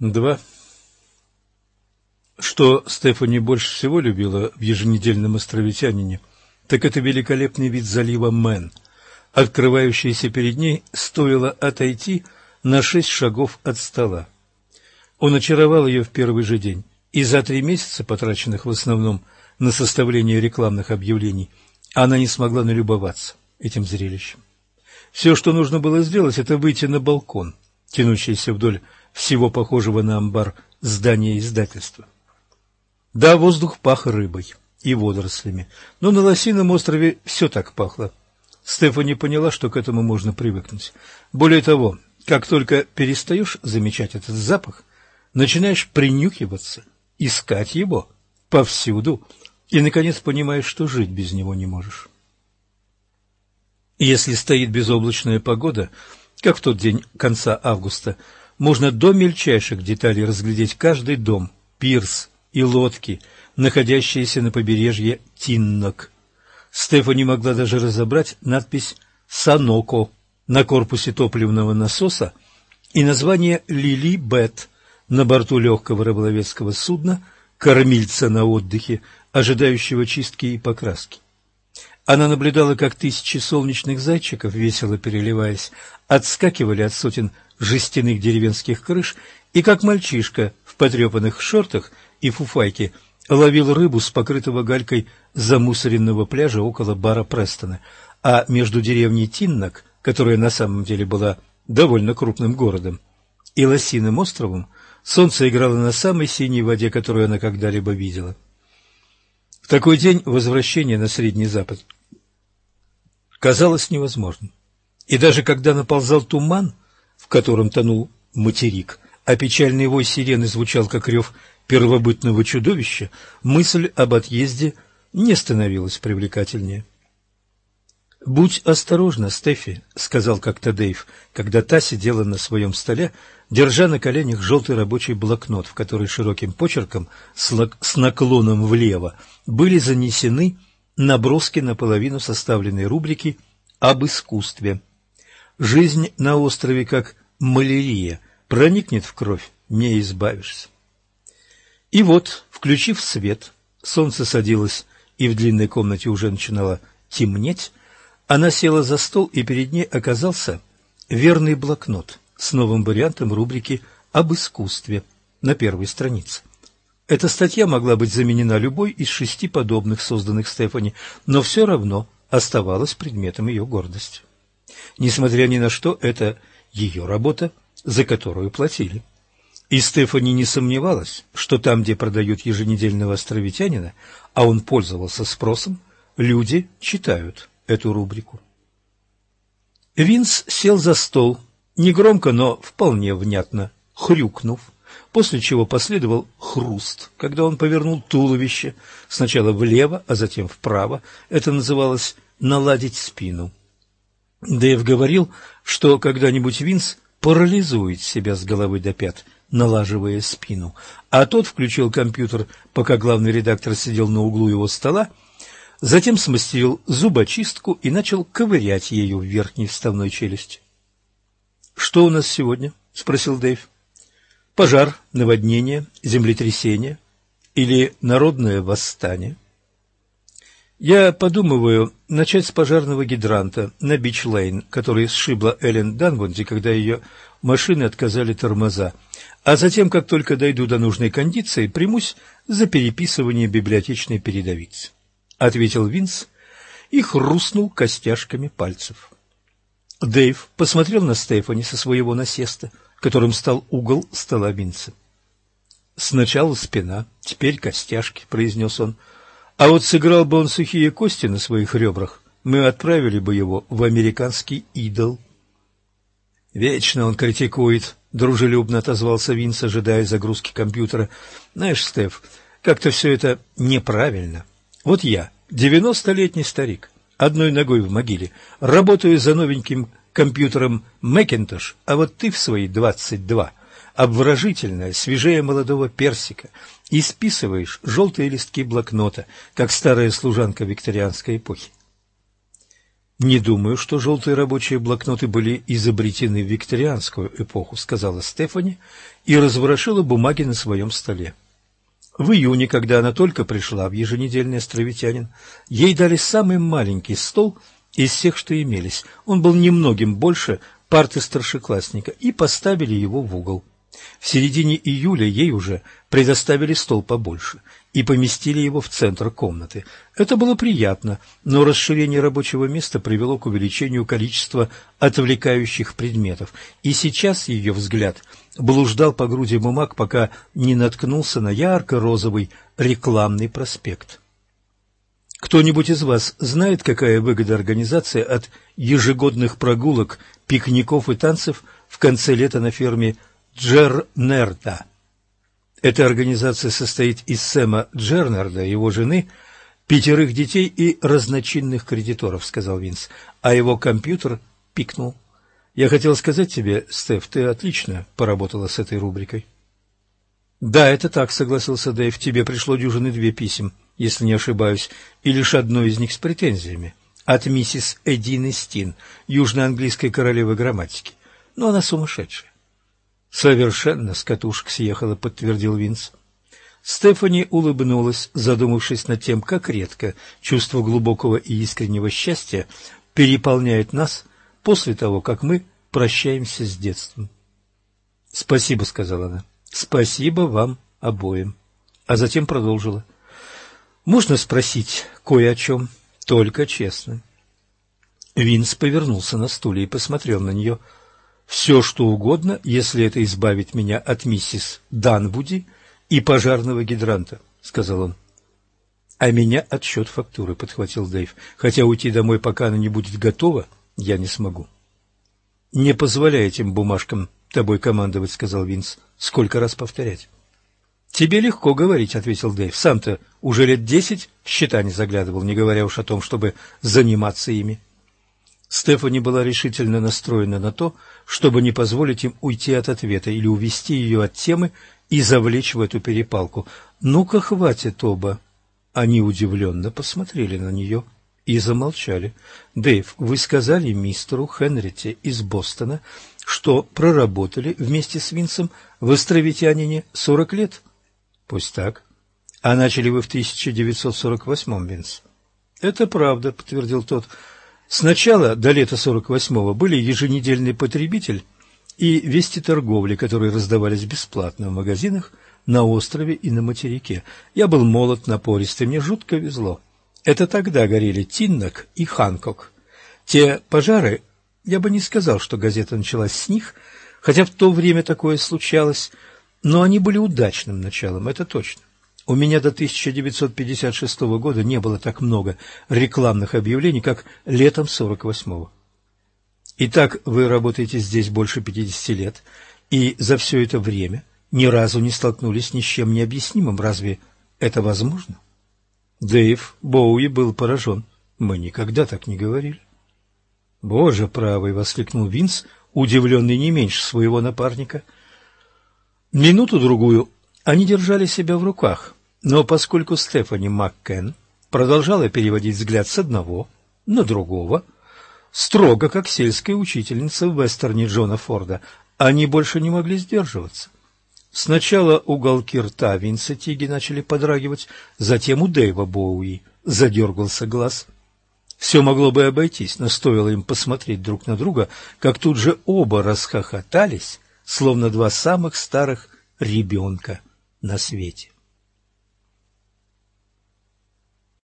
Два. Что Стефани больше всего любила в еженедельном островитянине, так это великолепный вид залива Мэн, открывающийся перед ней, стоило отойти на шесть шагов от стола. Он очаровал ее в первый же день, и за три месяца, потраченных в основном на составление рекламных объявлений, она не смогла налюбоваться этим зрелищем. Все, что нужно было сделать, это выйти на балкон, тянущийся вдоль всего похожего на амбар здания издательства. Да, воздух пах рыбой и водорослями, но на Лосином острове все так пахло. Стефани поняла, что к этому можно привыкнуть. Более того, как только перестаешь замечать этот запах, начинаешь принюхиваться, искать его повсюду, и, наконец, понимаешь, что жить без него не можешь. Если стоит безоблачная погода, как в тот день конца августа, можно до мельчайших деталей разглядеть каждый дом, пирс и лодки, находящиеся на побережье Тиннок. Стефани могла даже разобрать надпись «Саноко» на корпусе топливного насоса и название «Лили Бет» на борту легкого рыболовецкого судна, кормильца на отдыхе, ожидающего чистки и покраски. Она наблюдала, как тысячи солнечных зайчиков, весело переливаясь, отскакивали от сотен жестяных деревенских крыш, и как мальчишка в потрепанных шортах и фуфайке ловил рыбу с покрытого галькой замусоренного пляжа около бара Престона, а между деревней Тиннок, которая на самом деле была довольно крупным городом, и Лосиным островом, солнце играло на самой синей воде, которую она когда-либо видела. В такой день возвращение на Средний Запад казалось невозможным. И даже когда наползал туман, котором тонул материк, а печальный вой сирены звучал, как рев первобытного чудовища, мысль об отъезде не становилась привлекательнее. «Будь осторожна, Стефи», — сказал как-то Дэйв, когда та сидела на своем столе, держа на коленях желтый рабочий блокнот, в который широким почерком с наклоном влево были занесены наброски наполовину составленной рубрики об искусстве. Жизнь на острове как малярия, проникнет в кровь, не избавишься. И вот, включив свет, солнце садилось, и в длинной комнате уже начинало темнеть, она села за стол, и перед ней оказался верный блокнот с новым вариантом рубрики «Об искусстве» на первой странице. Эта статья могла быть заменена любой из шести подобных, созданных Стефани, но все равно оставалась предметом ее гордости. Несмотря ни на что, это ее работа, за которую платили. И Стефани не сомневалась, что там, где продают еженедельного островитянина, а он пользовался спросом, люди читают эту рубрику. Винс сел за стол, негромко, но вполне внятно, хрюкнув, после чего последовал хруст, когда он повернул туловище сначала влево, а затем вправо. Это называлось «наладить спину». Дэйв говорил, что когда-нибудь Винс парализует себя с головы до пят, налаживая спину, а тот включил компьютер, пока главный редактор сидел на углу его стола, затем смастерил зубочистку и начал ковырять ею в верхней вставной челюсти. — Что у нас сегодня? — спросил Дэйв. — Пожар, наводнение, землетрясение или народное восстание? Я подумываю начать с пожарного гидранта на Бич-Лейн, который сшибла Эллен Данвонди, когда ее машины отказали тормоза, а затем, как только дойду до нужной кондиции, примусь за переписывание библиотечной передовицы ответил Винс и хрустнул костяшками пальцев. Дэйв посмотрел на Стефани со своего насеста, которым стал угол стола Винса. «Сначала спина, теперь костяшки», — произнес он. «А вот сыграл бы он сухие кости на своих ребрах, мы отправили бы его в американский идол». «Вечно он критикует», — дружелюбно отозвался Винс, ожидая загрузки компьютера. «Знаешь, Стеф, как-то все это неправильно. Вот я, девяностолетний старик, одной ногой в могиле, работаю за новеньким компьютером Macintosh, а вот ты в свои двадцать два, обворожительная, свежее молодого персика, и списываешь желтые листки блокнота, как старая служанка викторианской эпохи. «Не думаю, что желтые рабочие блокноты были изобретены в викторианскую эпоху», — сказала Стефани и разворошила бумаги на своем столе. В июне, когда она только пришла в еженедельный островитянин, ей дали самый маленький стол из всех, что имелись. Он был немногим больше парты старшеклассника, и поставили его в угол. В середине июля ей уже предоставили стол побольше и поместили его в центр комнаты. Это было приятно, но расширение рабочего места привело к увеличению количества отвлекающих предметов, и сейчас ее взгляд блуждал по груди бумаг, пока не наткнулся на ярко-розовый рекламный проспект. Кто-нибудь из вас знает, какая выгода организации от ежегодных прогулок, пикников и танцев в конце лета на ферме Джернерда? Эта организация состоит из Сэма Джернерда, его жены, пятерых детей и разночинных кредиторов, сказал Винс, а его компьютер пикнул. Я хотел сказать тебе, Стеф, ты отлично поработала с этой рубрикой. Да, это так, согласился Дэйв. Тебе пришло дюжины две писем, если не ошибаюсь, и лишь одно из них с претензиями. От миссис Эдины Стин, южноанглийской королевы грамматики. Но она сумасшедшая. Совершенно с катушек съехала, подтвердил Винс. Стефани улыбнулась, задумавшись над тем, как редко чувство глубокого и искреннего счастья переполняет нас после того, как мы прощаемся с детством. «Спасибо», — сказала она. «Спасибо вам обоим». А затем продолжила. «Можно спросить кое о чем, только честно». Винс повернулся на стуле и посмотрел на нее. «Все, что угодно, если это избавит меня от миссис Данвуди и пожарного гидранта», — сказал он. «А меня отсчет фактуры», — подхватил Дэйв. «Хотя уйти домой, пока она не будет готова, я не смогу». «Не позволяй этим бумажкам тобой командовать», — сказал Винс. «Сколько раз повторять?» «Тебе легко говорить», — ответил Дэйв. «Сам-то уже лет десять в счета не заглядывал, не говоря уж о том, чтобы заниматься ими». Стефани была решительно настроена на то, чтобы не позволить им уйти от ответа или увести ее от темы и завлечь в эту перепалку. «Ну-ка, хватит оба!» Они удивленно посмотрели на нее и замолчали. «Дэйв, вы сказали мистеру Хенрите из Бостона, что проработали вместе с Винсом в островитянине сорок лет?» «Пусть так. А начали вы в 1948-м, Винс?» «Это правда», — подтвердил тот. «Сначала, до лета 48-го, были еженедельный потребитель и вести торговли, которые раздавались бесплатно в магазинах на острове и на материке. Я был молод, напористый, мне жутко везло». Это тогда горели Тиннок и Ханкок. Те пожары, я бы не сказал, что газета началась с них, хотя в то время такое случалось, но они были удачным началом, это точно. У меня до 1956 года не было так много рекламных объявлений, как летом 48-го. Итак, вы работаете здесь больше 50 лет, и за все это время ни разу не столкнулись ни с чем необъяснимым. Разве это возможно? — Дэйв Боуи был поражен. Мы никогда так не говорили. «Боже правый!» — воскликнул Винс, удивленный не меньше своего напарника. Минуту-другую они держали себя в руках, но поскольку Стефани Маккен продолжала переводить взгляд с одного на другого, строго, как сельская учительница в вестерне Джона Форда, они больше не могли сдерживаться. Сначала уголки рта Винса Тиги начали подрагивать, затем у Дэйва Боуи задергался глаз. Все могло бы обойтись, но стоило им посмотреть друг на друга, как тут же оба расхохотались, словно два самых старых ребенка на свете.